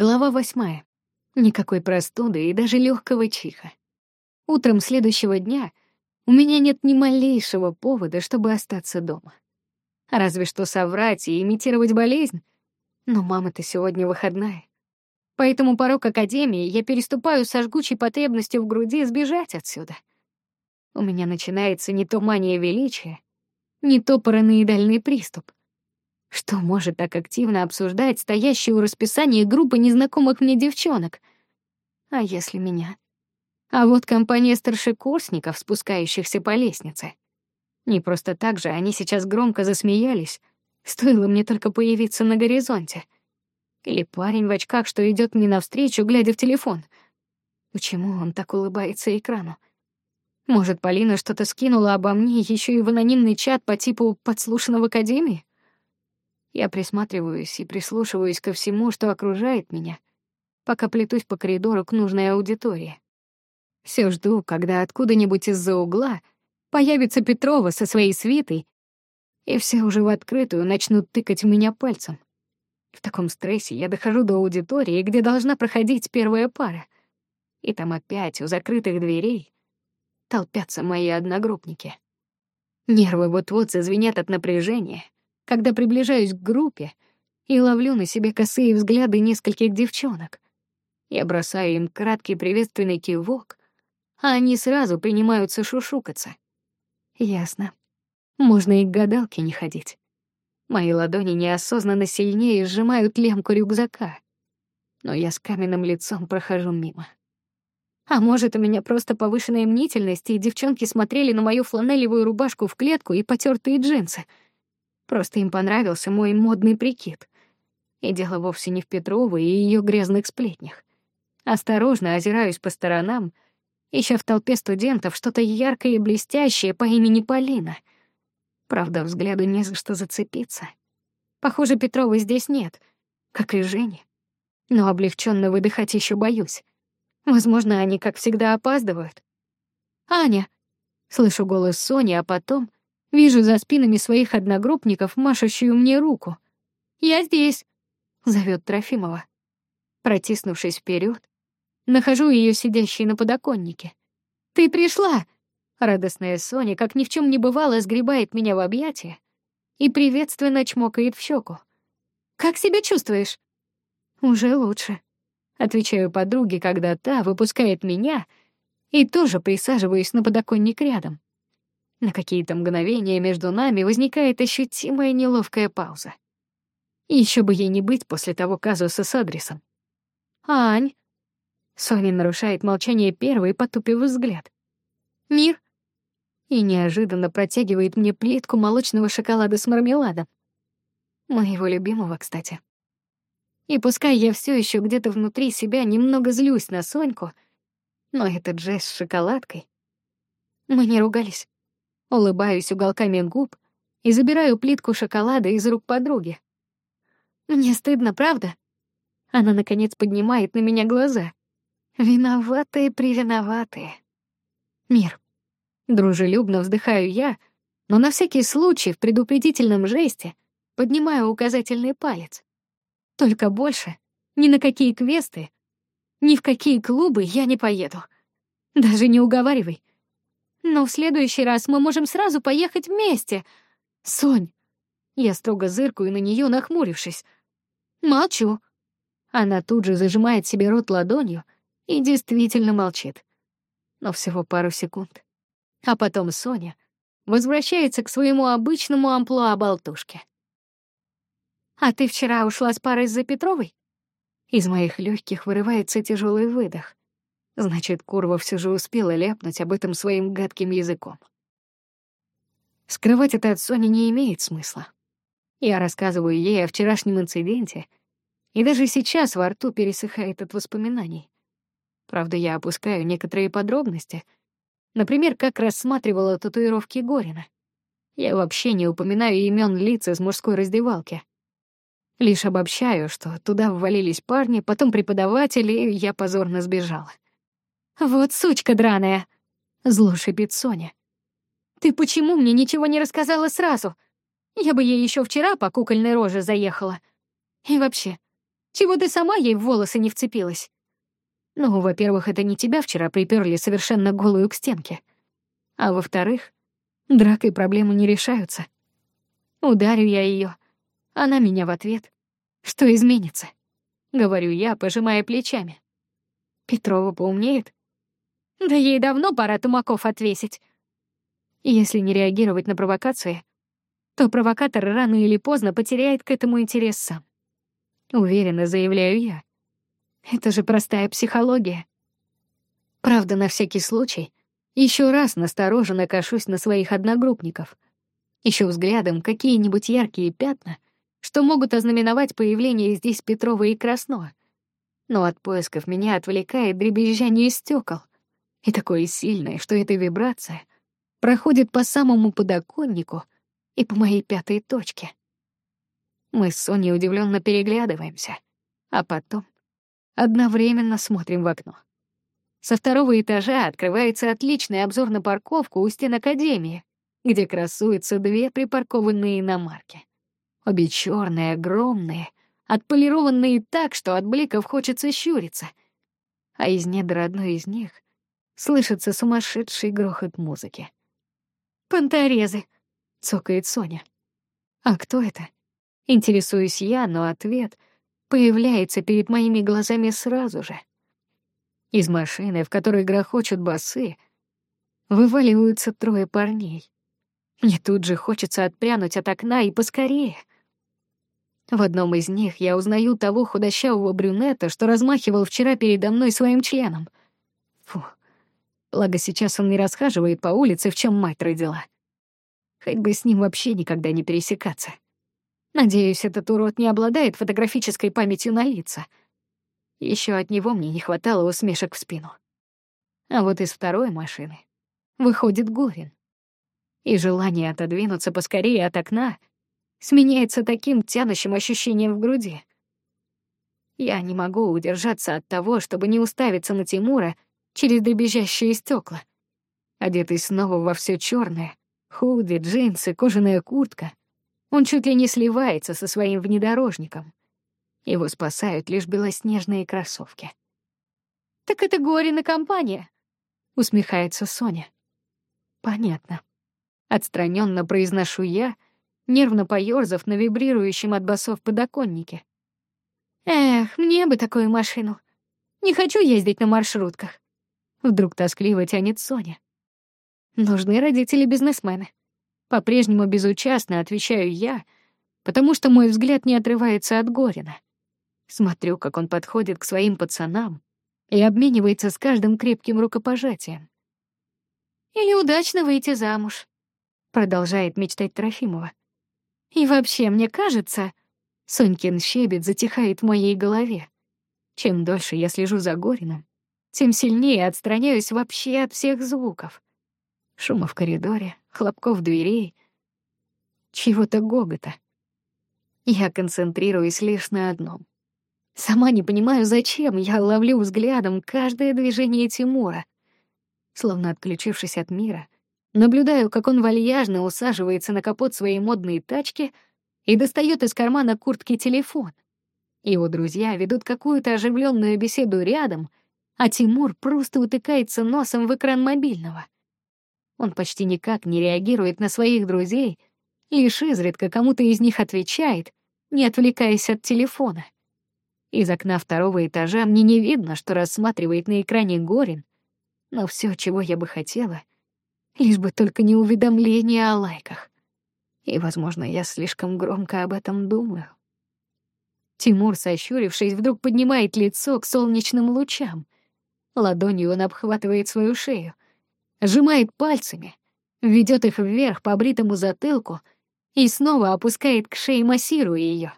Глава восьмая. Никакой простуды и даже легкого чиха. Утром следующего дня у меня нет ни малейшего повода, чтобы остаться дома. Разве что соврать и имитировать болезнь. Но мама-то сегодня выходная. Поэтому порог академии я переступаю со жгучей потребностью в груди сбежать отсюда. У меня начинается не то мания величия, не то параноидальный приступ. Что может так активно обсуждать стоящую у расписания группы незнакомых мне девчонок? А если меня? А вот компания старшекурсников, спускающихся по лестнице. Не просто так же они сейчас громко засмеялись, стоило мне только появиться на горизонте. Или парень в очках, что идет мне навстречу, глядя в телефон. Почему он так улыбается экрану? Может, Полина что-то скинула обо мне еще и в анонимный чат по типу подслушанного в академии? Я присматриваюсь и прислушиваюсь ко всему, что окружает меня, пока плетусь по коридору к нужной аудитории. Все жду, когда откуда-нибудь из-за угла появится Петрова со своей свитой, и все уже в открытую начнут тыкать в меня пальцем. В таком стрессе я дохожу до аудитории, где должна проходить первая пара. И там опять у закрытых дверей толпятся мои одногруппники. Нервы вот-вот зазвенят от напряжения — когда приближаюсь к группе и ловлю на себе косые взгляды нескольких девчонок. Я бросаю им краткий приветственный кивок, а они сразу принимаются шушукаться. Ясно. Можно и к гадалке не ходить. Мои ладони неосознанно сильнее сжимают лемку рюкзака, но я с каменным лицом прохожу мимо. А может, у меня просто повышенная мнительность, и девчонки смотрели на мою фланелевую рубашку в клетку и потертые джинсы — Просто им понравился мой модный прикид. И дело вовсе не в Петровой и ее грязных сплетнях. Осторожно озираюсь по сторонам, ища в толпе студентов что-то яркое и блестящее по имени Полина. Правда, взгляду не за что зацепиться. Похоже, Петровой здесь нет, как и Жени. Но облегченно выдыхать еще боюсь. Возможно, они, как всегда, опаздывают. «Аня!» — слышу голос Сони, а потом Вижу за спинами своих одногруппников машущую мне руку. «Я здесь!» — зовет Трофимова. Протиснувшись вперед, нахожу ее сидящей на подоконнике. «Ты пришла!» Радостная Соня, как ни в чем не бывало, сгребает меня в объятия и приветственно чмокает в щеку. «Как себя чувствуешь?» «Уже лучше», — отвечаю подруге, когда та выпускает меня и тоже присаживаюсь на подоконник рядом. На какие-то мгновения между нами возникает ощутимая неловкая пауза. Еще бы ей не быть после того казуса с адресом. «Ань!» Соня нарушает молчание первой, потупив взгляд. «Мир?» И неожиданно протягивает мне плитку молочного шоколада с мармеладом. Моего любимого, кстати. И пускай я все еще где-то внутри себя немного злюсь на Соньку, но этот жест с шоколадкой... Мы не ругались. Улыбаюсь уголками губ и забираю плитку шоколада из рук подруги. Мне стыдно, правда? Она, наконец, поднимает на меня глаза. Виноватые-превиноватые. Мир. Дружелюбно вздыхаю я, но на всякий случай в предупредительном жесте поднимаю указательный палец. Только больше ни на какие квесты, ни в какие клубы я не поеду. Даже не уговаривай. Но в следующий раз мы можем сразу поехать вместе. Сонь. Я строго зыркаю на нее, нахмурившись. Молчу. Она тут же зажимает себе рот ладонью и действительно молчит. Но всего пару секунд. А потом Соня возвращается к своему обычному амплуа болтушки. «А ты вчера ушла с парой за Петровой?» Из моих легких вырывается тяжелый выдох. Значит, Курва все же успела ляпнуть об этом своим гадким языком. Скрывать это от Сони не имеет смысла. Я рассказываю ей о вчерашнем инциденте, и даже сейчас во рту пересыхает от воспоминаний. Правда, я опускаю некоторые подробности. Например, как рассматривала татуировки Горина. Я вообще не упоминаю имен лиц из мужской раздевалки. Лишь обобщаю, что туда ввалились парни, потом преподаватели, и я позорно сбежала. «Вот сучка драная!» — зло шипит Соня. «Ты почему мне ничего не рассказала сразу? Я бы ей еще вчера по кукольной роже заехала. И вообще, Чего ты сама ей в волосы не вцепилась? Ну, во-первых, это не тебя вчера приперли совершенно голую к стенке. А во-вторых, дракой проблемы не решаются. Ударю я ее, она меня в ответ. Что изменится? Говорю я, пожимая плечами. Петрова поумнеет? Да ей давно пора тумаков отвесить. Если не реагировать на провокации, то провокатор рано или поздно потеряет к этому интерес сам. Уверенно заявляю я. Это же простая психология. Правда, на всякий случай, еще раз настороженно кашусь на своих одногруппников. Ищу взглядом какие-нибудь яркие пятна, что могут ознаменовать появление здесь Петрова и Красно. Но от поисков меня отвлекает дребезжание стекол, и такое сильное, что эта вибрация проходит по самому подоконнику и по моей пятой точке. Мы с Соней удивленно переглядываемся, а потом одновременно смотрим в окно. Со второго этажа открывается отличный обзор на парковку у стен Академии, где красуются две припаркованные иномарки. Обе черные, огромные, отполированные так, что от бликов хочется щуриться. А из недр одной из них слышится сумасшедший грохот музыки. «Понторезы!» — цокает Соня. «А кто это?» Интересуюсь я, но ответ появляется перед моими глазами сразу же. Из машины, в которой грохочут басы, вываливаются трое парней. Мне тут же хочется отпрянуть от окна и поскорее. В одном из них я узнаю того худощавого брюнета, что размахивал вчера передо мной своим членом. Фу. Благо сейчас он не расхаживает по улице, в чем мать родила. Хоть бы с ним вообще никогда не пересекаться. Надеюсь, этот урод не обладает фотографической памятью на лица. Еще от него мне не хватало усмешек в спину. А вот из второй машины выходит Горин. И желание отодвинуться поскорее от окна сменяется таким тянущим ощущением в груди. Я не могу удержаться от того, чтобы не уставиться на Тимура через дребезжащие стекла. Одетый снова во все черное, худи, джинсы, кожаная куртка, он чуть ли не сливается со своим внедорожником. Его спасают лишь белоснежные кроссовки. «Так это Горина компания», — усмехается Соня. «Понятно». Отстраненно произношу я, нервно поёрзав на вибрирующем от басов подоконнике. «Эх, мне бы такую машину. Не хочу ездить на маршрутках». Вдруг тоскливо тянет Соня. Нужны родители-бизнесмены. По-прежнему безучастно отвечаю я, потому что мой взгляд не отрывается от Горина. Смотрю, как он подходит к своим пацанам и обменивается с каждым крепким рукопожатием. «Или удачно выйти замуж», — продолжает мечтать Трофимова. «И вообще, мне кажется...» Сонькин щебет затихает в моей голове. Чем дольше я слежу за Горином, тем сильнее отстраняюсь вообще от всех звуков. Шума в коридоре, хлопков дверей, чего-то гогота. Я концентрируюсь лишь на одном. Сама не понимаю, зачем я ловлю взглядом каждое движение Тимура. Словно отключившись от мира, наблюдаю, как он вальяжно усаживается на капот своей модной тачки и достает из кармана куртки телефон. Его друзья ведут какую-то оживленную беседу рядом, а Тимур просто утыкается носом в экран мобильного — он почти никак не реагирует на своих друзей, лишь изредка кому-то из них отвечает, не отвлекаясь от телефона. Из окна второго этажа мне не видно, что рассматривает на экране Горин, но все, чего я бы хотела, лишь бы только не уведомления о лайках. И, возможно, я слишком громко об этом думаю. Тимур, сощурившись, вдруг поднимает лицо к солнечным лучам. Ладонью он обхватывает свою шею — сжимает пальцами, ведет их вверх по бритому затылку и снова опускает к шее, массируя ее.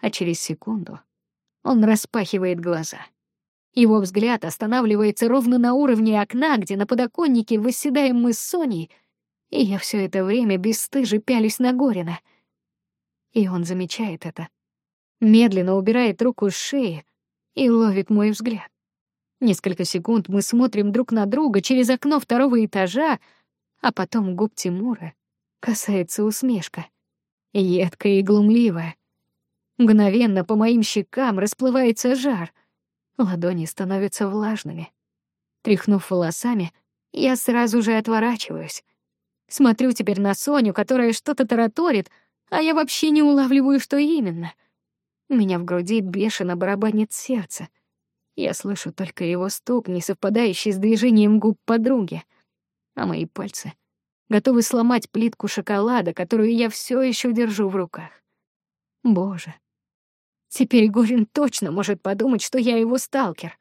А через секунду он распахивает глаза. Его взгляд останавливается ровно на уровне окна, где на подоконнике восседаем мы с Соней, и я все это время бесстыже пялюсь на Горина. И он замечает это. Медленно убирает руку с шеи и ловит мой взгляд. Несколько секунд мы смотрим друг на друга через окно второго этажа, а потом губ Тимура касается усмешка. Едкая и глумливая. Мгновенно по моим щекам расплывается жар. Ладони становятся влажными. Тряхнув волосами, я сразу же отворачиваюсь. Смотрю теперь на Соню, которая что-то тараторит, а я вообще не улавливаю, что именно. Меня в груди бешено барабанит сердце. Я слышу только его стук, не совпадающий с движением губ подруги. А мои пальцы готовы сломать плитку шоколада, которую я все еще держу в руках. Боже. Теперь Горин точно может подумать, что я его сталкер.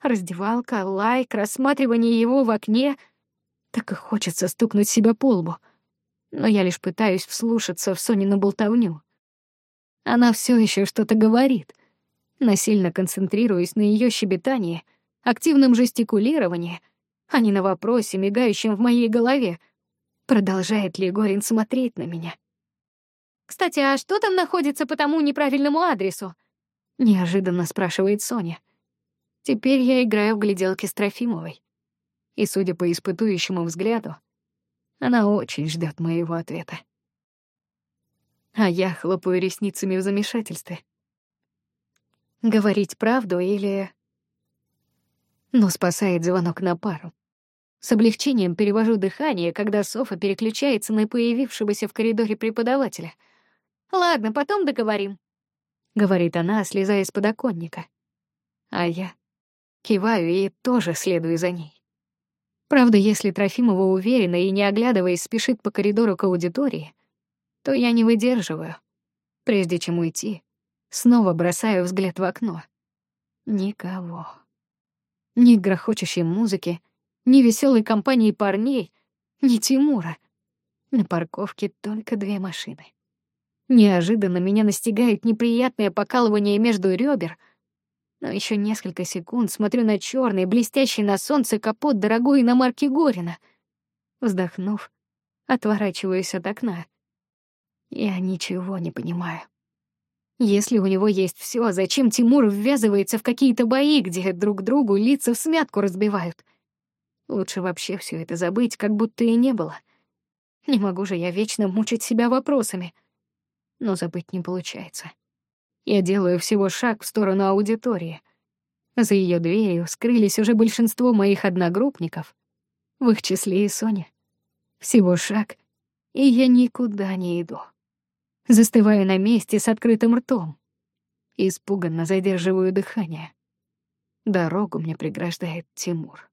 Раздевалка, лайк, рассматривание его в окне. Так и хочется стукнуть себя по лбу. Но я лишь пытаюсь вслушаться в Сонину болтовню. Она все еще что-то говорит — насильно концентрируясь на ее щебетании, активном жестикулировании, а не на вопросе, мигающем в моей голове, продолжает ли Горин смотреть на меня. «Кстати, а что там находится по тому неправильному адресу?» — неожиданно спрашивает Соня. Теперь я играю в гляделки с Трофимовой. И, судя по испытующему взгляду, она очень ждет моего ответа. А я хлопаю ресницами в замешательстве — говорить правду или... Но спасает звонок на пару. С облегчением перевожу дыхание, когда Софа переключается на появившегося в коридоре преподавателя. «Ладно, потом договорим», — говорит она, слезая с подоконника. А я киваю и тоже следую за ней. Правда, если Трофимова уверена и, не оглядываясь, спешит по коридору к аудитории, то я не выдерживаю. Прежде чем уйти, Снова бросаю взгляд в окно. Никого. Ни грохочущей музыки, ни веселой компании парней, ни Тимура. На парковке только две машины. Неожиданно меня настигает неприятное покалывание между ребер, но еще несколько секунд смотрю на черный, блестящий на солнце капот дорогой иномарки Горина. Вздохнув, отворачиваюсь от окна. Я ничего не понимаю. Если у него есть все, зачем Тимур ввязывается в какие-то бои, где друг другу лица в смятку разбивают? Лучше вообще все это забыть, как будто и не было. Не могу же я вечно мучить себя вопросами. Но забыть не получается. Я делаю всего шаг в сторону аудитории. За ее дверью скрылись уже большинство моих одногруппников, в их числе и Соня. Всего шаг, и я никуда не иду застывая на месте с открытым ртом. Испуганно задерживаю дыхание. Дорогу мне преграждает Тимур.